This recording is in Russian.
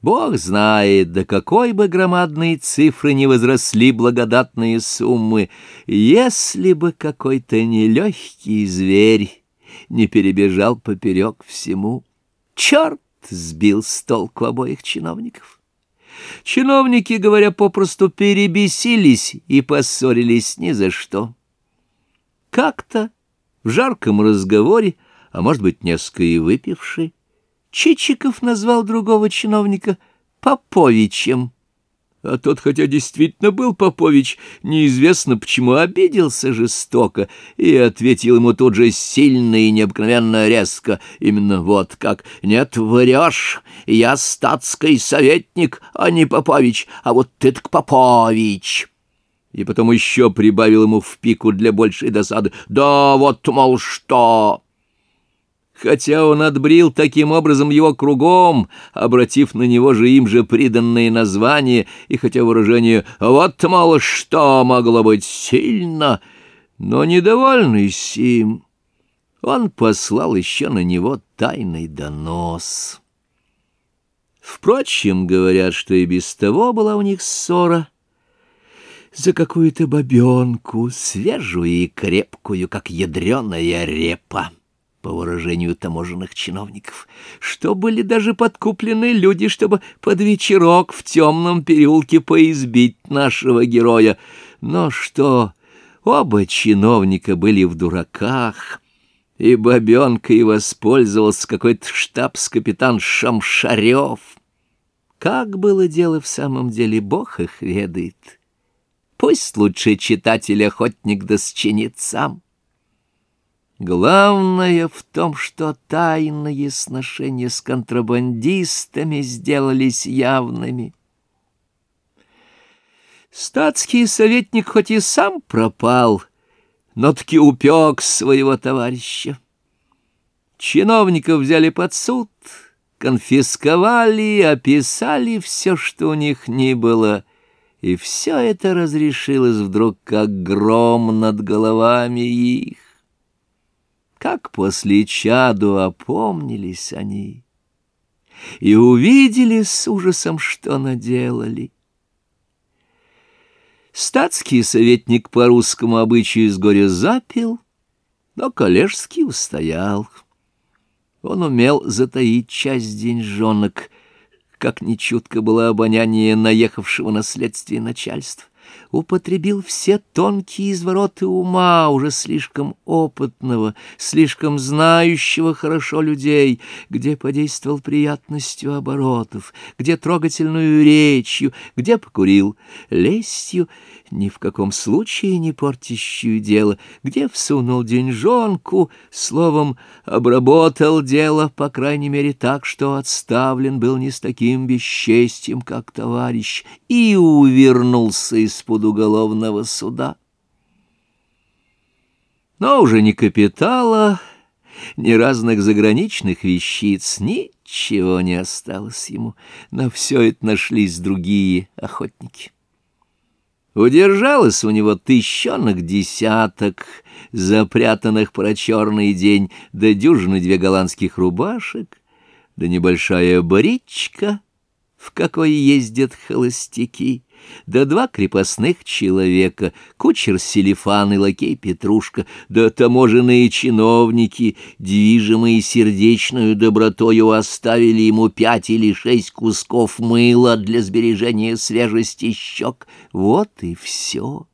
Бог знает, до какой бы громадной цифры не возросли благодатные суммы, если бы какой-то нелегкий зверь не перебежал поперек всему. Черт сбил с толку обоих чиновников. Чиновники, говоря попросту, перебесились и поссорились ни за что. Как-то в жарком разговоре, а может быть, несколько и выпивший, Чичиков назвал другого чиновника Поповичем. А тот, хотя действительно был Попович, неизвестно почему обиделся жестоко и ответил ему тут же сильно и необыкновенно резко, именно вот как «Нет, врешь, я статский советник, а не Попович, а вот ты так Попович». И потом еще прибавил ему в пику для большей досады «Да вот, мол, что...» хотя он отбрил таким образом его кругом, обратив на него же им же приданные названия, и хотя выражение «вот мало что могло быть сильно», но недовольный сим, он послал еще на него тайный донос. Впрочем, говорят, что и без того была у них ссора за какую-то бабенку, свежую и крепкую, как ядреная репа по выражению таможенных чиновников, что были даже подкуплены люди, чтобы под вечерок в темном переулке поизбить нашего героя. Но что оба чиновника были в дураках, и бабенкой воспользовался какой-то штабс-капитан Шамшарев. Как было дело в самом деле, бог их ведает. Пусть лучше читатель-охотник да сам. Главное в том, что тайные сношения с контрабандистами сделались явными. Статский советник хоть и сам пропал, но таки упек своего товарища. Чиновников взяли под суд, конфисковали, описали все, что у них не было, и все это разрешилось вдруг, как гром над головами их. Как после чаду опомнились они и увидели с ужасом, что наделали. Статский советник по русскому обычаю с горя запил, но коллежский устоял. Он умел затаить часть деньжонок, как нечутко было обоняние наехавшего на начальства употребил все тонкие извороты ума, уже слишком опытного, слишком знающего хорошо людей, где подействовал приятностью оборотов, где трогательную речью, где покурил лестью, ни в каком случае не портящую дело, где всунул деньжонку, словом, обработал дело, по крайней мере, так, что отставлен был не с таким бесчестием, как товарищ, и увернулся из-под уголовного суда. Но уже ни капитала, ни разных заграничных вещиц, ничего не осталось ему. На все это нашлись другие охотники. Удержалось у него тыщенок десяток, запрятанных про черный день, да дюжины две голландских рубашек, да небольшая баричка, в какой ездят холостяки да два крепостных человека, кучер Селифан и лакей Петрушка, да таможенные чиновники, движимые сердечную добротою, оставили ему пять или шесть кусков мыла для сбережения свежести щек. Вот и все.